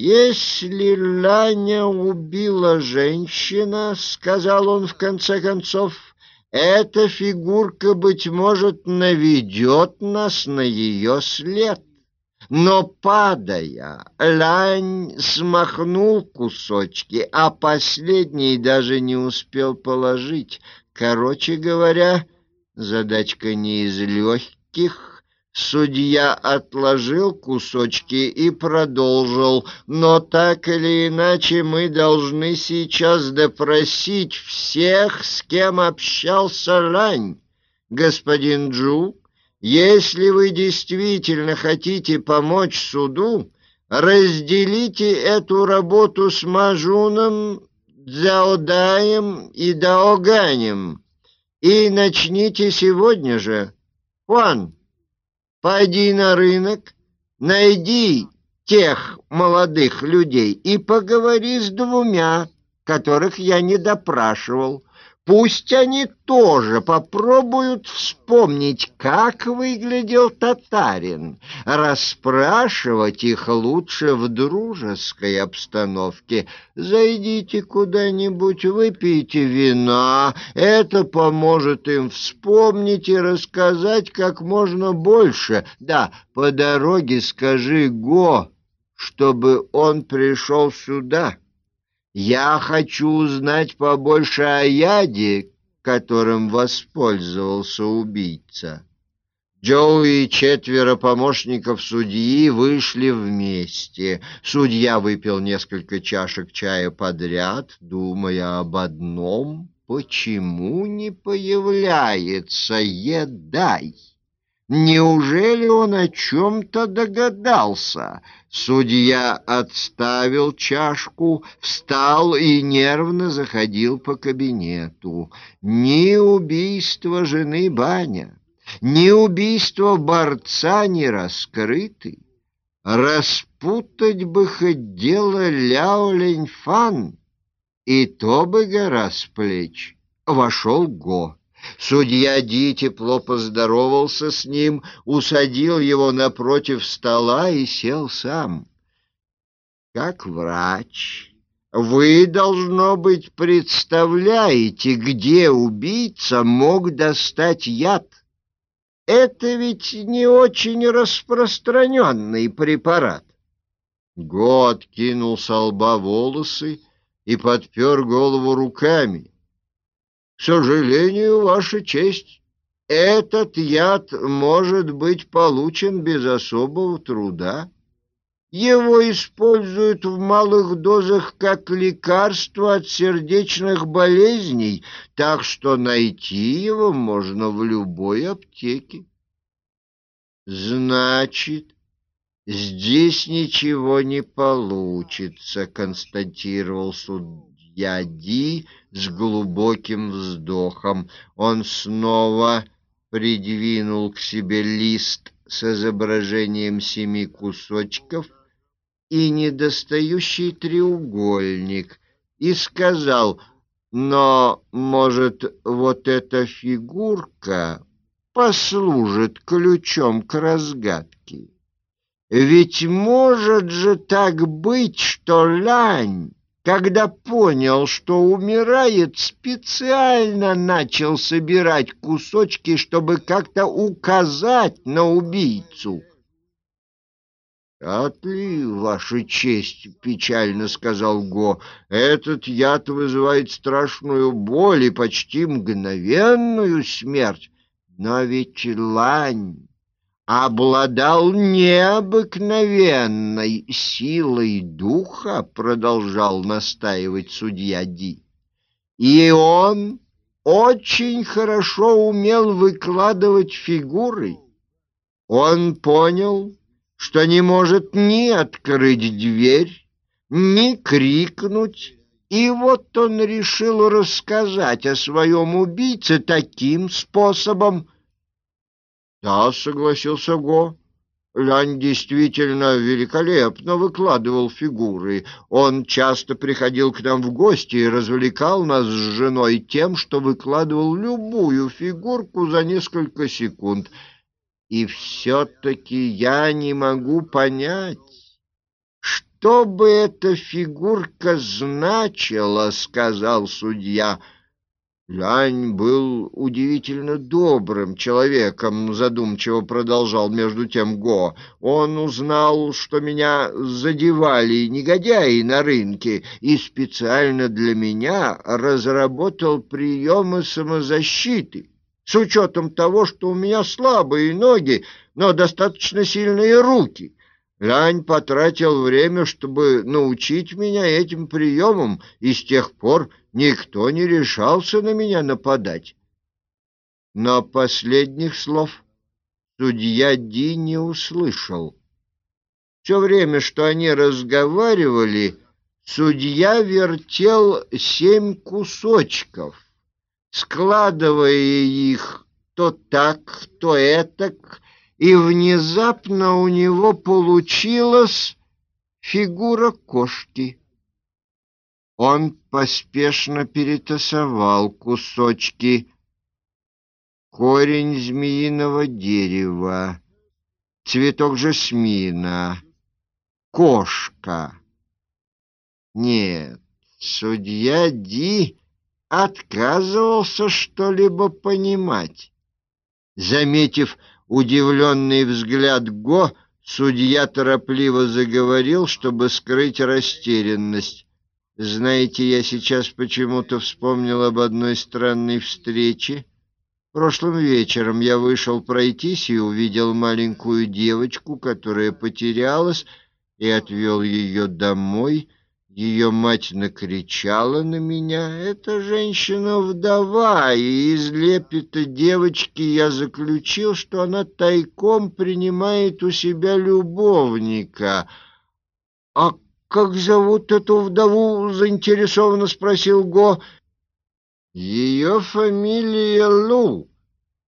Если Ланя убила женщина, сказал он в конце концов, эта фигурка быть может наведет нас на ее след. Но падая, Лань смахнул кусочки, а последний даже не успел положить. Короче говоря, задачка не из легких. Судья отложил кусочки и продолжил, но так или иначе мы должны сейчас допросить всех, с кем общался Лань. Господин Джу, если вы действительно хотите помочь суду, разделите эту работу с Мажуном, Дзяодаем и Даоганем и начните сегодня же. Хуан, Пойди на рынок, найди тех молодых людей и поговори с двумя, которых я не допрашивал. Пусть они тоже попробуют вспомнить, как выглядел татарин. Расспрашивать их лучше в дружеской обстановке. Зайдите куда-нибудь, выпейте вина. Это поможет им вспомнить и рассказать как можно больше. Да, по дороге скажи Го, чтобы он пришел сюда». Я хочу узнать побольше о яде, которым воспользовался убийца. Джоуи и четверо помощников судьи вышли вместе. Судья выпил несколько чашек чая подряд, думая об одном: почему не появляется Едай? Неужели он о чем-то догадался? Судья отставил чашку, встал и нервно заходил по кабинету. Ни убийство жены Баня, ни убийство борца не раскрыты. Распутать бы хоть дело Ляо Леньфан, и то бы гора с плеч. Вошел Го. Судья Ди тепло поздоровался с ним, усадил его напротив стола и сел сам. Как врач, вы, должно быть, представляете, где убийца мог достать яд. Это ведь не очень распространенный препарат. Год кинул со лба волосы и подпер голову руками. К сожалению, Ваша честь, этот яд может быть получен без особого труда. Его используют в малых дозах как лекарство от сердечных болезней, так что найти его можно в любой аптеке. Значит, здесь ничего не получится, констатировал судья Ди с глубоким вздохом. Он снова придвинул к себе лист с изображением семи кусочков и недостающий треугольник и сказал, «Но, может, вот эта фигурка послужит ключом к разгадке? Ведь может же так быть, что лань когда понял, что умирает, специально начал собирать кусочки, чтобы как-то указать на убийцу. «Отли, ваша честь!» — печально сказал Го. «Этот яд вызывает страшную боль и почти мгновенную смерть. Но ведь лань обладал необыкновенной силой духа, продолжал настаивать судья Ди. И он очень хорошо умел выкладывать фигуры. Он понял, что не может ни открыть дверь, ни крикнуть, и вот он решил рассказать о своем убийце таким способом, да, согласился Го. Лянь действительно великолепно выкладывал фигуры. Он часто приходил к нам в гости и развлекал нас с женой тем, что выкладывал любую фигурку за несколько секунд. И все-таки я не могу понять, что бы эта фигурка значила, сказал судья. Лянь был удивительно добрым человеком, задумчиво продолжал между тем Го. Он узнал, что меня задевали негодяи на рынке, и специально для меня разработал приемы самозащиты. С учетом того, что у меня слабые ноги, но достаточно сильные руки. Лянь потратил время, чтобы научить меня этим приемам, и с тех пор никто не решался на меня нападать. Но последних слов судья Ди не услышал. Все время, что они разговаривали, судья вертел семь кусочков, складывая их то так, то этак, и внезапно у него получилась фигура кошки. Он поспешно перетасовал кусочки. Корень змеиного дерева, цветок жасмина, кошка. Нет, судья Ди отказывался что-либо понимать. Заметив удивленный взгляд Го, судья торопливо заговорил, чтобы скрыть растерянность. Знаете, я сейчас почему-то вспомнил об одной странной встрече. Прошлым вечером я вышел пройтись и увидел маленькую девочку, которая потерялась, и отвел ее домой. Ее мать накричала на меня. Эта женщина вдова, и из лепета девочки я заключил, что она тайком принимает у себя любовника. А как зовут эту вдову? заинтересованно спросил Го. Ее фамилия Лу.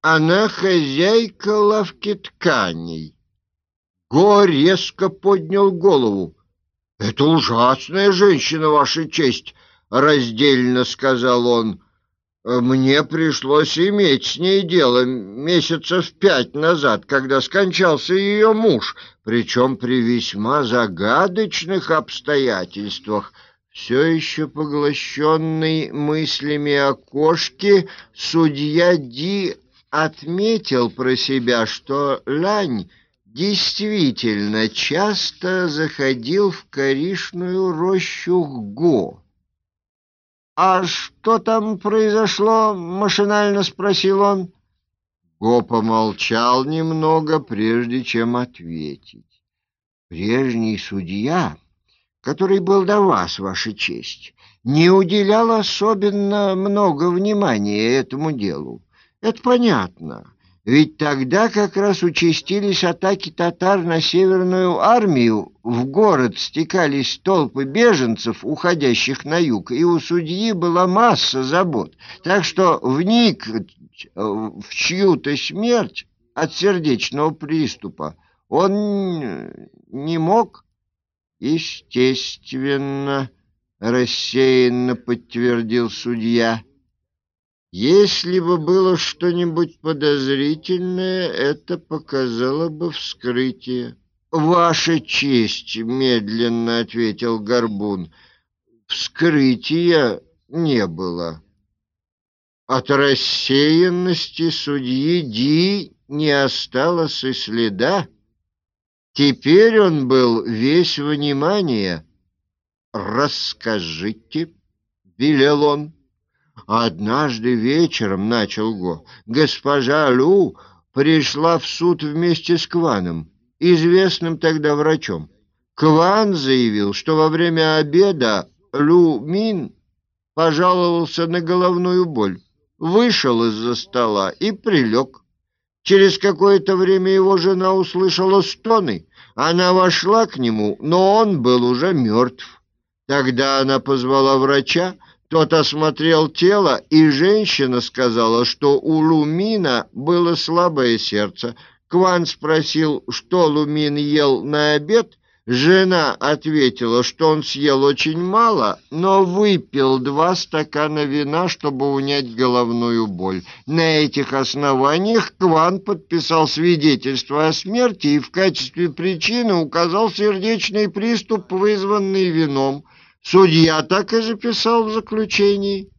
Она хозяйка лавки тканей. Го резко поднял голову. «Это ужасная женщина, Ваша честь!» — раздельно сказал он. «Мне пришлось иметь с ней дело месяцев пять назад, когда скончался ее муж, причем при весьма загадочных обстоятельствах». Все еще поглощенный мыслями о кошке, судья Ди отметил про себя, что Лань действительно часто заходил в коричную рощу Го. «А что там произошло?» — машинально спросил он. Го помолчал немного, прежде чем ответить. «Прежний судья, который был до вас, Ваша честь, не уделял особенно много внимания этому делу. Это понятно». Ведь тогда как раз участились атаки татар на Северную армию, в город стекались толпы беженцев, уходящих на юг, и у судьи была масса забот. Так что вник в чью-то смерть от сердечного приступа он не мог, естественно, рассеянно подтвердил судья. Если бы было что-нибудь подозрительное, это показало бы вскрытие. Ваша честь, медленно ответил Горбун. Вскрытия не было. От рассеянности судьи Ди не осталось и следа. Теперь он был весь внимание. «Расскажите», — велел он. Однажды вечером, начал Го, госпожа Лу пришла в суд вместе с Кваном, известным тогда врачом. Кван заявил, что во время обеда Лу Мин пожаловался на головную боль, вышел из-за стола и прилег. Через какое-то время его жена услышала стоны. Она вошла к нему, но он был уже мертв. Тогда она позвала врача, тот осмотрел тело, и женщина сказала, что у Лумина было слабое сердце. Кван спросил, что Лумин ел на обед. Жена ответила, что он съел очень мало, но выпил два стакана вина, чтобы унять головную боль. На этих основаниях Кван подписал свидетельство о смерти и в качестве причины указал сердечный приступ, вызванный вином. Судья так и записал в заключении.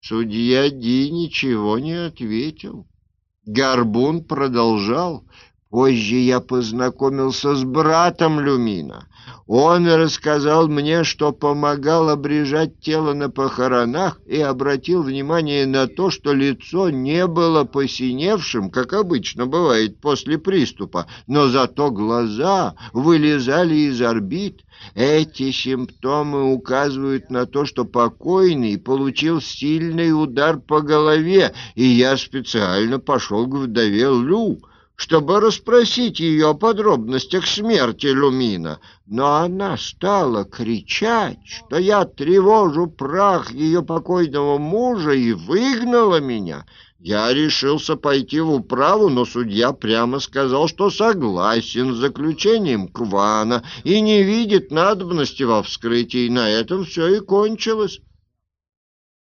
Судья Ди ничего не ответил. Горбун продолжал. Позже я познакомился с братом Люмина. Он рассказал мне, что помогал обрежать тело на похоронах и обратил внимание на то, что лицо не было посиневшим, как обычно бывает после приступа, но зато глаза вылезали из орбит. Эти симптомы указывают на то, что покойный получил сильный удар по голове, и я специально пошел к вдове Лю чтобы расспросить ее о подробностях смерти Люмина, но она стала кричать, что я тревожу прах ее покойного мужа и выгнала меня. Я решился пойти в управу, но судья прямо сказал, что согласен с заключением Квана и не видит надобности во вскрытии, и на этом все и кончилось.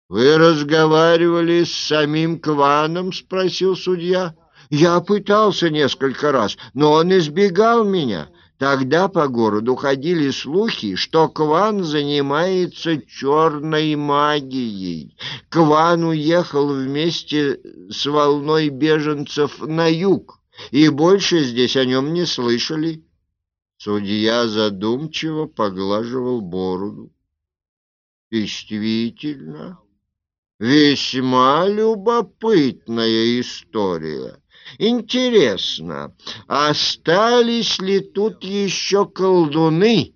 «Вы разговаривали с самим Кваном?» — спросил судья. Я пытался несколько раз, но он избегал меня. Тогда по городу ходили слухи, что Кван занимается черной магией. Кван уехал вместе с волной беженцев на юг, и больше здесь о нем не слышали. Судья задумчиво поглаживал бороду. Действительно, весьма любопытная история. Интересно, остались ли тут еще колдуны?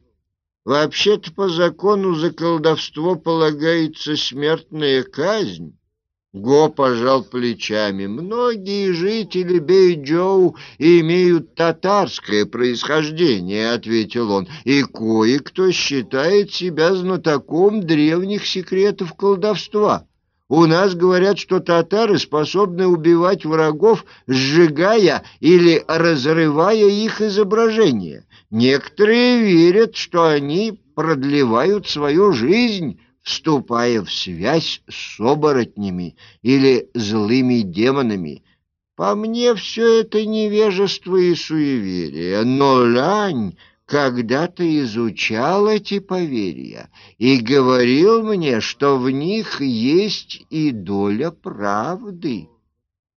Вообще-то по закону за колдовство полагается смертная казнь. Го пожал плечами. Многие жители Бейджоу имеют татарское происхождение, ответил он, и кое-кто считает себя знатоком древних секретов колдовства. У нас говорят, что татары способны убивать врагов, сжигая или разрывая их изображения. Некоторые верят, что они продлевают свою жизнь, вступая в связь с оборотнями или злыми демонами. По мне все это невежество и суеверие, но лань когда-то изучал эти поверья и говорил мне, что в них есть и доля правды.